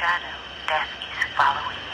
shadow, death is following you.